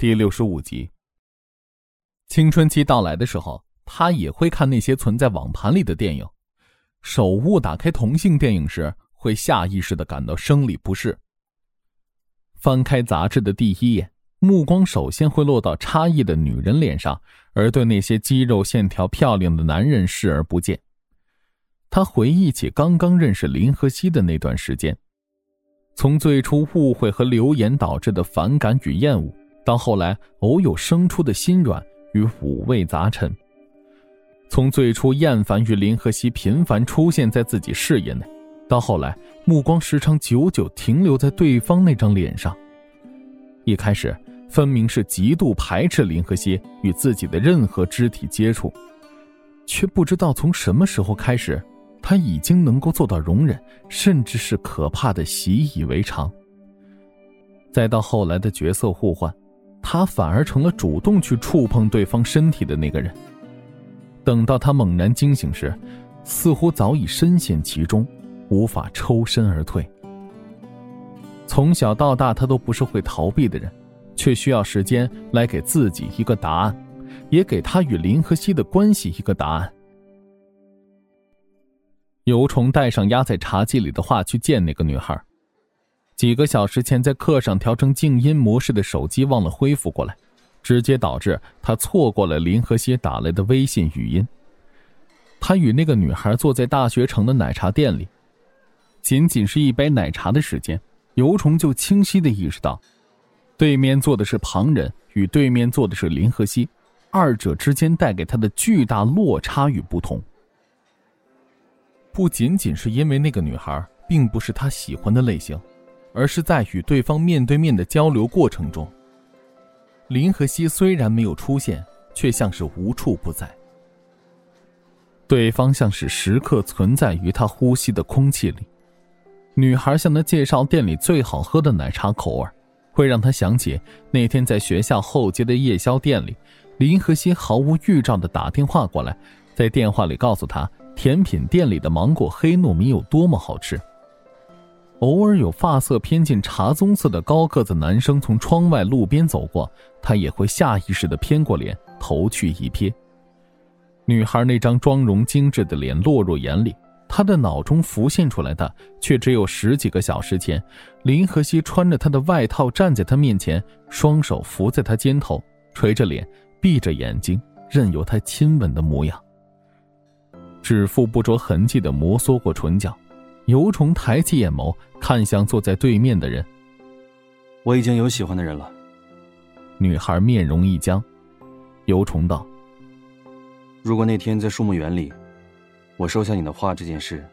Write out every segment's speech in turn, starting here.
第六十五集。青春期到来的时候，他也会看那些存在网盘里的电影。手误打开同性电影时，会下意识的感到生理不适。翻开杂志的第一页，目光首先会落到差异的女人脸上，而对那些肌肉线条漂亮的男人视而不见。他回忆起刚刚认识林和熙的那段时间。从最初误会和流言导致的反感与厌恶，到后来偶有生出的心软与五味杂陈；从最初厌烦与林和熙频繁出现在自己视野内，到后来目光时常久久停留在对方那张脸上。一开始分明是极度排斥林和熙与自己的任何肢体接触，却不知道从什么时候开始。他已经能够做到容忍，甚至是可怕的习以为常。再到后来的角色互换，他反而成了主动去触碰对方身体的那个人。等到他猛然惊醒时，似乎早已深陷其中，无法抽身而退。从小到大，他都不是会逃避的人，却需要时间来给自己一个答案，也给他与林和熙的关系一个答案。尤虫带上压在茶几里的话去见那个女孩。几个小时前在课上调成静音模式的手机忘了恢复过来，直接导致他错过了林和熙打来的微信语音。他与那个女孩坐在大学城的奶茶店里，仅仅是一杯奶茶的时间，尤虫就清晰的意识到，对面坐的是旁人，与对面坐的是林和熙，二者之间带给他的巨大落差与不同。不仅仅是因为那个女孩并不是他喜欢的类型，而是在与对方面对面的交流过程中，林和熙虽然没有出现，却像是无处不在。对方像是时刻存在于他呼吸的空气里。女孩向他介绍店里最好喝的奶茶口味，会让他想起那天在学校后街的夜宵店里，林和熙毫无预兆的打电话过来，在电话里告诉他。甜品店里的芒果黑糯米有多么好吃？偶尔有发色偏近茶棕色的高个子男生从窗外路边走过，他也会下意识的偏过脸，头去一瞥。女孩那张妆容精致的脸落入眼里，他的脑中浮现出来的却只有十几个小时前，林和熙穿着他的外套站在他面前，双手扶在他肩头，垂着脸，闭着眼睛，任由他亲吻的模样。指腹不着痕迹的摩挲过唇角，尤虫抬起眼眸看向坐在对面的人。我已经有喜欢的人了。女孩面容一僵，尤虫道：“如果那天在树木园里，我收下你的画这件事，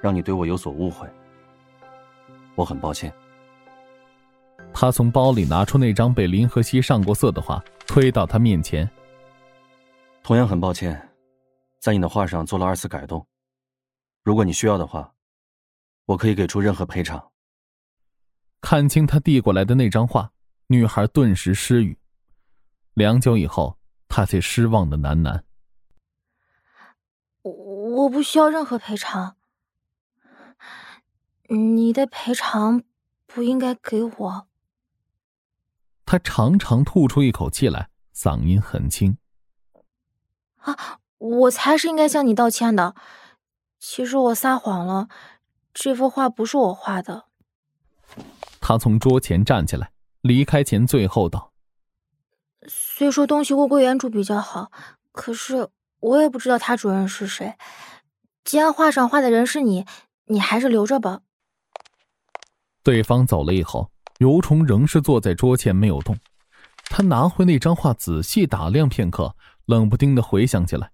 让你对我有所误会，我很抱歉。”他从包里拿出那张被林和熙上过色的画，推到他面前。同样很抱歉。在你的画上做了二次改动，如果你需要的话，我可以给出任何赔偿。看清他递过来的那张画，女孩顿时失语。良久以后，她才失望的喃喃：“我我不需要任何赔偿，你的赔偿不应该给我。”他长长吐出一口气来，嗓音很轻：“啊。”我才是应该向你道歉的。其实我撒谎了，这幅画不是我画的。他从桌前站起来，离开前最后道：“虽说东西物归原主比较好，可是我也不知道他主人是谁。既然画上画的人是你，你还是留着吧。”对方走了以后，尤虫仍是坐在桌前没有动。他拿回那张画，仔细打量片刻，冷不丁的回想起来。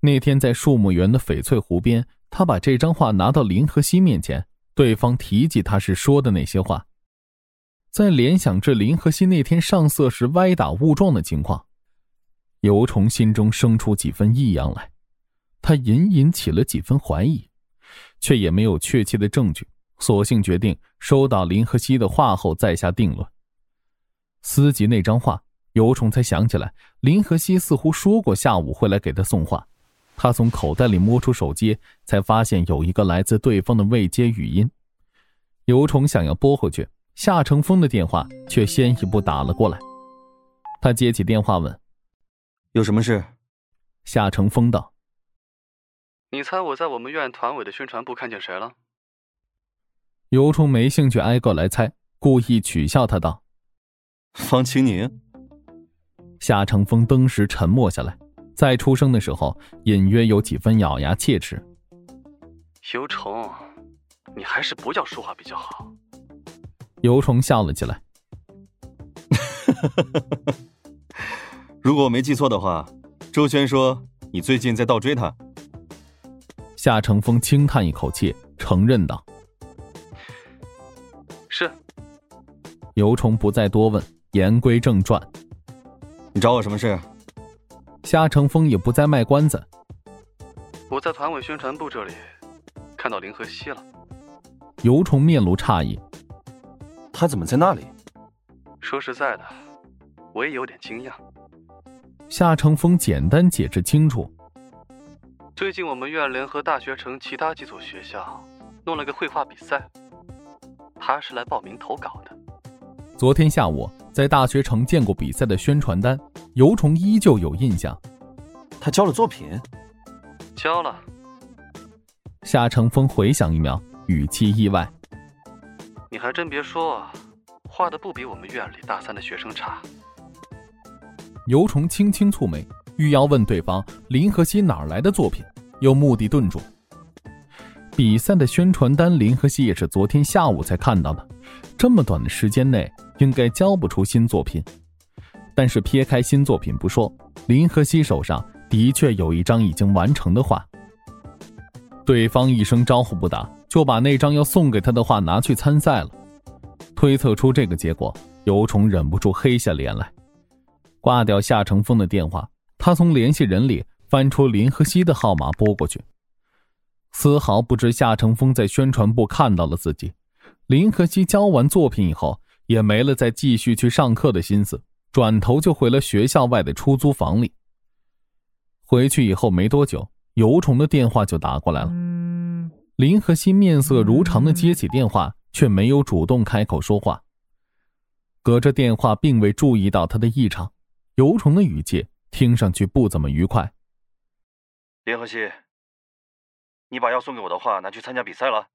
那天在树木园的翡翠湖边，他把这张画拿到林和熙面前，对方提及他是说的那些话。再联想至林和熙那天上色时歪打误撞的情况，尤虫心中生出几分异样来，他隐隐起了几分怀疑，却也没有确切的证据，索性决定收到林和熙的画后再下定论。思及那张画，尤虫才想起来，林和熙似乎说过下午会来给他送画。他从口袋里摸出手机，才发现有一个来自对方的未接语音。尤虫想要拨回去，夏成风的电话却先一步打了过来。他接起电话问：“有什么事？”夏承风道：“你猜我在我们院团委的宣传部看见谁了？”尤冲没兴趣挨个来猜，故意取笑他道：“方清宁。”夏承风登时沉默下来，再出声的时候，隐约有几分咬牙切齿。尤虫，你还是不要说话比较好。尤虫笑了起来。如果我没记错的话，周轩说你最近在倒追他。夏承风轻叹一口气，承认道：“是。”尤虫不再多问，言归正传。你找我什么事？夏承风也不再卖关子。我在团委宣传部这里看到林和熙了。尤虫面露诧异。他怎么在那里？说实在的，我也有点惊讶。夏承风简单解释清楚。最近我们院联合大学城其他几所学校弄了个绘画比赛，他是来报名投稿的。昨天下午在大学城见过比赛的宣传单，尤虫依旧有印象。他交了作品？交了。夏承风回想一秒，语气意外。你还真别说，画的不比我们院里大三的学生差。尤虫轻轻蹙眉，欲要问对方林和熙哪来的作品，又目的顿住。比赛的宣传单，林和熙也是昨天下午才看到的。这么短的时间内，应该交不出新作品。但是撇开新作品不说，林和熙手上的确有一张已经完成的画。对方一声招呼不打，就把那张要送给他的画拿去参赛了。推测出这个结果，尤虫忍不住黑下脸来。挂掉夏承风的电话，他从联系人里翻出林和熙的号码拨过去。丝毫不知夏承风在宣传部看到了自己。林和熙交完作品以后，也没了再继续去上课的心思，转头就回了学校外的出租房里。回去以后没多久，尤虫的电话就打过来了。林和熙面色如常的接起电话，却没有主动开口说话。隔着电话，并未注意到他的异常。尤虫的语气听上去不怎么愉快。林和熙，你把要送给我的话拿去参加比赛了？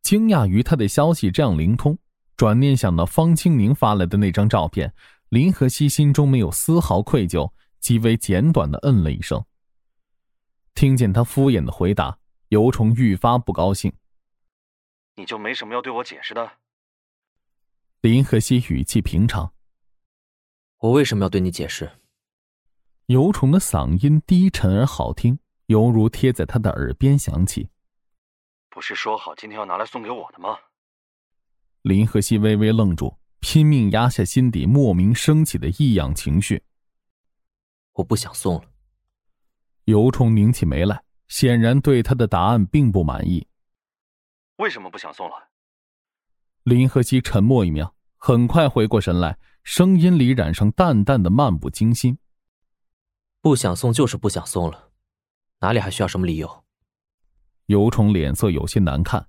惊讶于他的消息这样灵通，转念想到方清宁发来的那张照片，林和熙心中没有丝毫愧疚，极为简短的嗯了一声。听见他敷衍的回答，尤虫愈发不高兴。你就没什么要对我解释的？林和熙语气平常。我为什么要对你解释？尤虫的嗓音低沉而好听，犹如贴在他的耳边响起。不是说好今天要拿来送给我的吗？林和熙微微愣住，拼命压下心底莫名升起的异样情绪。我不想送了。尤冲拧起眉来，显然对他的答案并不满意。为什么不想送了？林和熙沉默一秒，很快回过神来，声音里染上淡淡的漫不经心。不想送就是不想送了，哪里还需要什么理由？尤虫脸色有些难看。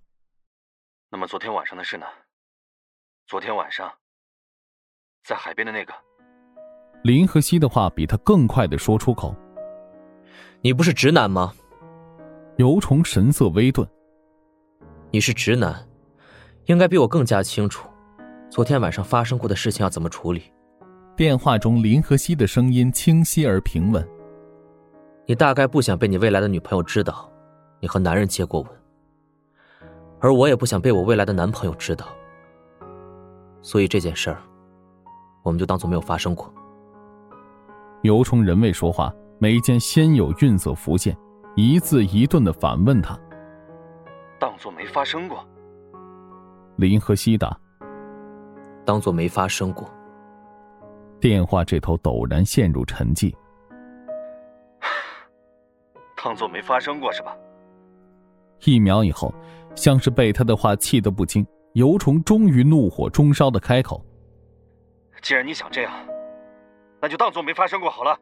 那么昨天晚上的事呢？昨天晚上，在海边的那个。林和熙的话比他更快的说出口。你不是直男吗？尤虫神色微顿。你是直男，应该比我更加清楚，昨天晚上发生过的事情要怎么处理。电话中林和熙的声音清晰而平稳。你大概不想被你未来的女朋友知道。你和男人接过吻，而我也不想被我未来的男朋友知道，所以这件事儿，我们就当做没有发生过。尤冲人未说话，眉间先有韵色浮现，一字一顿的反问他：“当做没发生过？”林和熙答：“当做没发生过。”电话这头陡然陷入沉寂。当做没发生过是吧？一秒以后，像是被他的话气得不轻，尤虫终于怒火中烧的开口：“既然你想这样，那就当做没发生过好了。”